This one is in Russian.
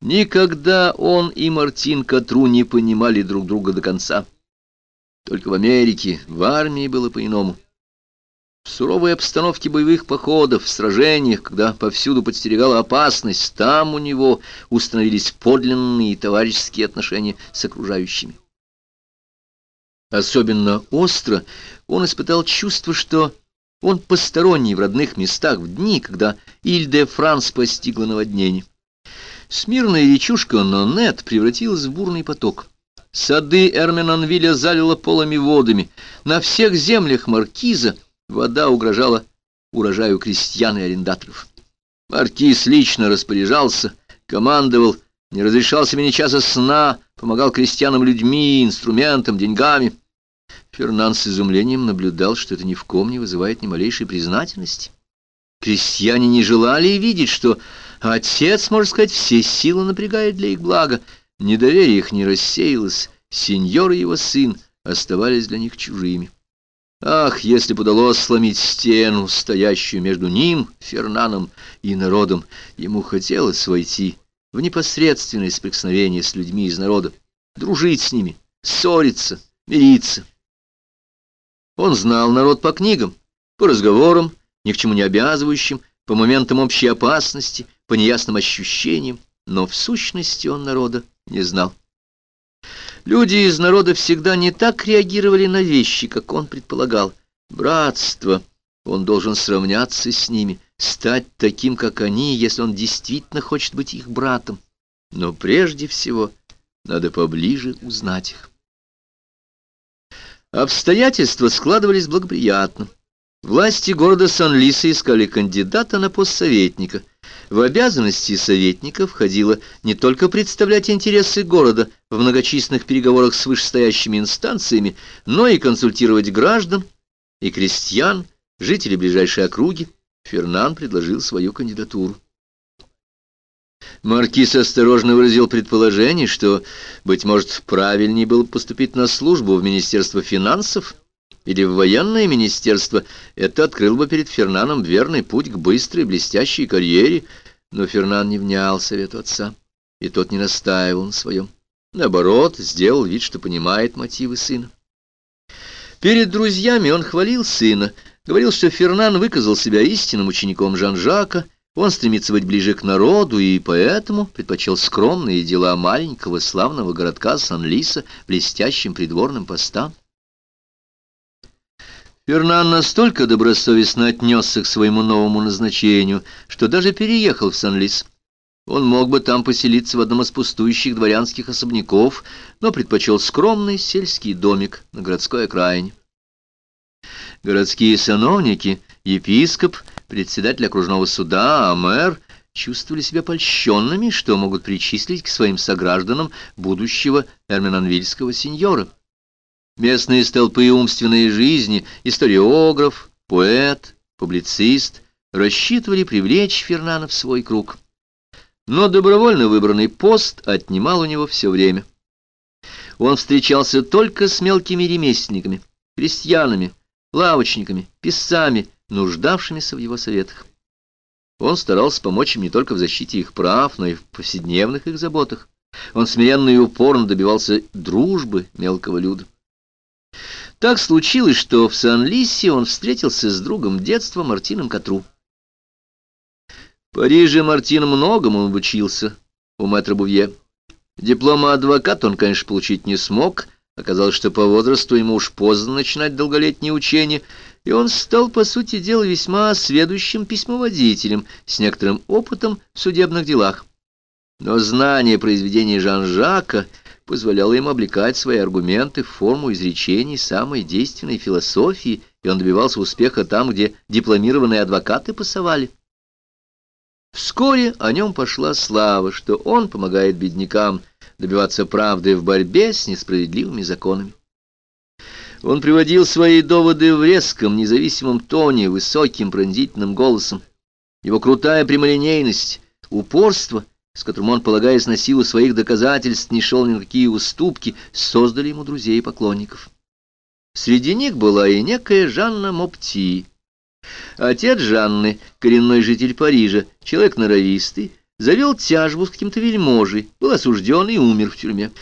Никогда он и Мартин Катру не понимали друг друга до конца. Только в Америке, в армии было по-иному. В суровой обстановке боевых походов, в сражениях, когда повсюду подстерегала опасность, там у него установились подлинные товарищеские отношения с окружающими. Особенно остро он испытал чувство, что он посторонний в родных местах в дни, когда Иль-де-Франс постигло наводнение. Смирная речушка Нонет превратилась в бурный поток. Сады Эрменонвилля залило полыми водами. На всех землях маркиза вода угрожала урожаю крестьян и арендаторов. Маркиз лично распоряжался, командовал, не разрешал себе ни часа сна, помогал крестьянам людьми, инструментам, деньгами. Фернан с изумлением наблюдал, что это ни в ком не вызывает ни малейшей признательности. Крестьяне не желали видеть, что отец, можно сказать, все силы напрягает для их блага. Недоверие их не рассеялось, сеньор и его сын оставались для них чужими. Ах, если бы удалось сломить стену, стоящую между ним, Фернаном, и народом, ему хотелось войти в непосредственное соприкосновение с людьми из народа, дружить с ними, ссориться, мириться. Он знал народ по книгам, по разговорам, ни к чему не обязывающим, по моментам общей опасности, по неясным ощущениям, но в сущности он народа не знал. Люди из народа всегда не так реагировали на вещи, как он предполагал. Братство, он должен сравняться с ними, стать таким, как они, если он действительно хочет быть их братом. Но прежде всего надо поближе узнать их. Обстоятельства складывались благоприятно. Власти города Сан-Лиса искали кандидата на пост советника. В обязанности советника входило не только представлять интересы города в многочисленных переговорах с вышестоящими инстанциями, но и консультировать граждан и крестьян, жителей ближайшей округи. Фернан предложил свою кандидатуру. Маркиз осторожно выразил предположение, что, быть может, правильнее было поступить на службу в Министерство финансов или в военное министерство. Это открыл бы перед Фернаном верный путь к быстрой блестящей карьере, но Фернан не внял совету отца, и тот не настаивал на своем. Наоборот, сделал вид, что понимает мотивы сына. Перед друзьями он хвалил сына, говорил, что Фернан выказал себя истинным учеником Жан-Жака, он стремится быть ближе к народу и поэтому предпочел скромные дела маленького славного городка Сан-Лиса блестящим придворным постам. Фернан настолько добросовестно отнесся к своему новому назначению, что даже переехал в Сан-Лис. Он мог бы там поселиться в одном из пустующих дворянских особняков, но предпочел скромный сельский домик на городской окраине. Городские сановники, епископ председатель окружного суда, а мэр чувствовали себя польщенными, что могут причислить к своим согражданам будущего эрменонвильского сеньора. Местные столпы умственной жизни, историограф, поэт, публицист рассчитывали привлечь Фернана в свой круг. Но добровольно выбранный пост отнимал у него все время. Он встречался только с мелкими ремесленниками, крестьянами, лавочниками, писцами, нуждавшимися в его советах. Он старался помочь им не только в защите их прав, но и в повседневных их заботах. Он смиренно и упорно добивался дружбы мелкого люда. Так случилось, что в Сан-Лисе он встретился с другом детства Мартином Катру. В Париже Мартин многому обучился у мэтра Бувье. Диплома адвоката он, конечно, получить не смог. Оказалось, что по возрасту ему уж поздно начинать долголетние учения, и он стал, по сути дела, весьма сведущим письмоводителем с некоторым опытом в судебных делах. Но знание произведений Жан-Жака позволяло ему облекать свои аргументы в форму изречений самой действенной философии, и он добивался успеха там, где дипломированные адвокаты пасовали. Вскоре о нем пошла слава, что он помогает беднякам добиваться правды в борьбе с несправедливыми законами. Он приводил свои доводы в резком, независимом тоне, высоким пронзительным голосом. Его крутая прямолинейность, упорство, с которым он, полагаясь на силу своих доказательств, не шел ни на какие уступки, создали ему друзей и поклонников. Среди них была и некая Жанна Мопти. Отец Жанны, коренной житель Парижа, человек норовистый, завел тяжбу с каким-то вельможей, был осужден и умер в тюрьме.